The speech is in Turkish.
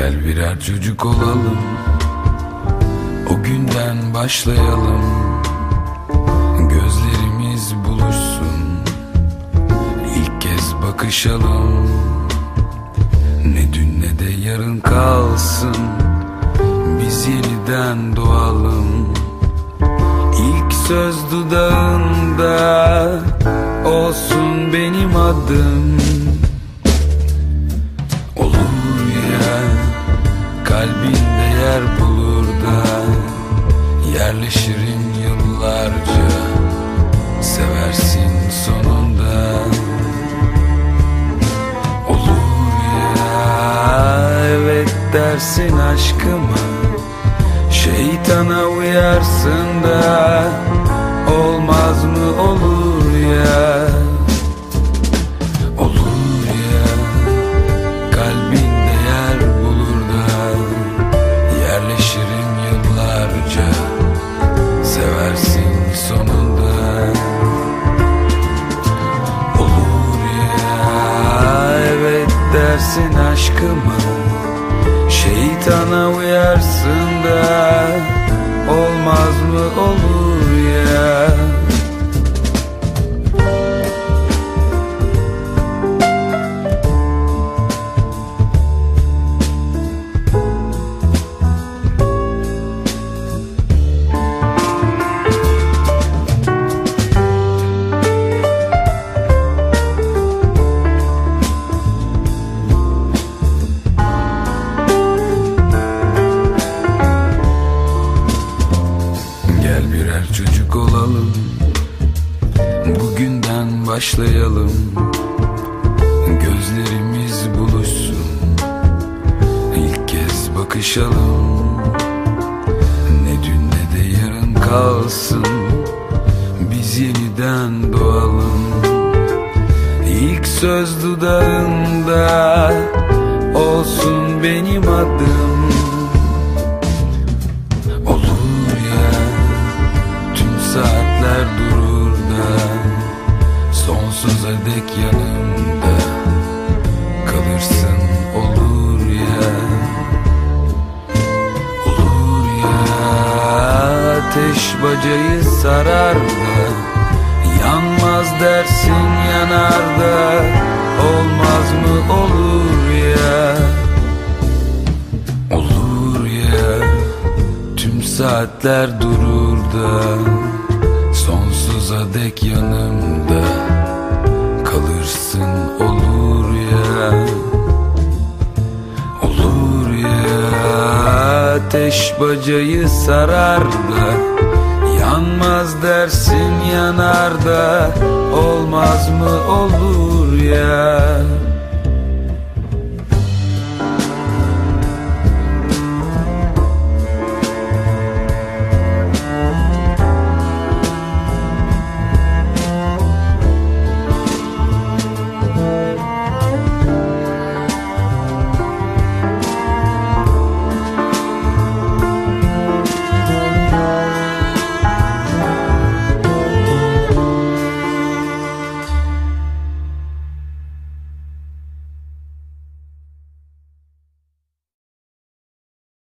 birer çocuk olalım. O günden başlayalım. Gözlerimiz buluşsun. İlk kez bakışalım. Ne dün ne de yarın kalsın. Biz yeniden doğalım. İlk söz dudağında Olsun benim adım Kalbinde yer bulur da Yerleşirim yıllarca. Seversin sonunda. Olur ya Evet dersin aşkıma. Şeytana uyarsın da Şeytana uyarsın da Olmaz mı olur başlayalım. Gözlerimiz buluşsun. İlk kez bakışalım. Ne dün ne de yarın kalsın. Biz yeniden doğalım. İlk söz dudağında Olsun benim adım dek yanımda Kalırsın olur ya Olur ya. Ateş bacayı sarar da Yanmaz dersin yanar da Olmaz mı olur ya? Olur ya Tüm saatler durur da Sonsuza dek yanımda Ateş bacayı sarar da Yanmaz dersin yanar da Olmaz mı olur ya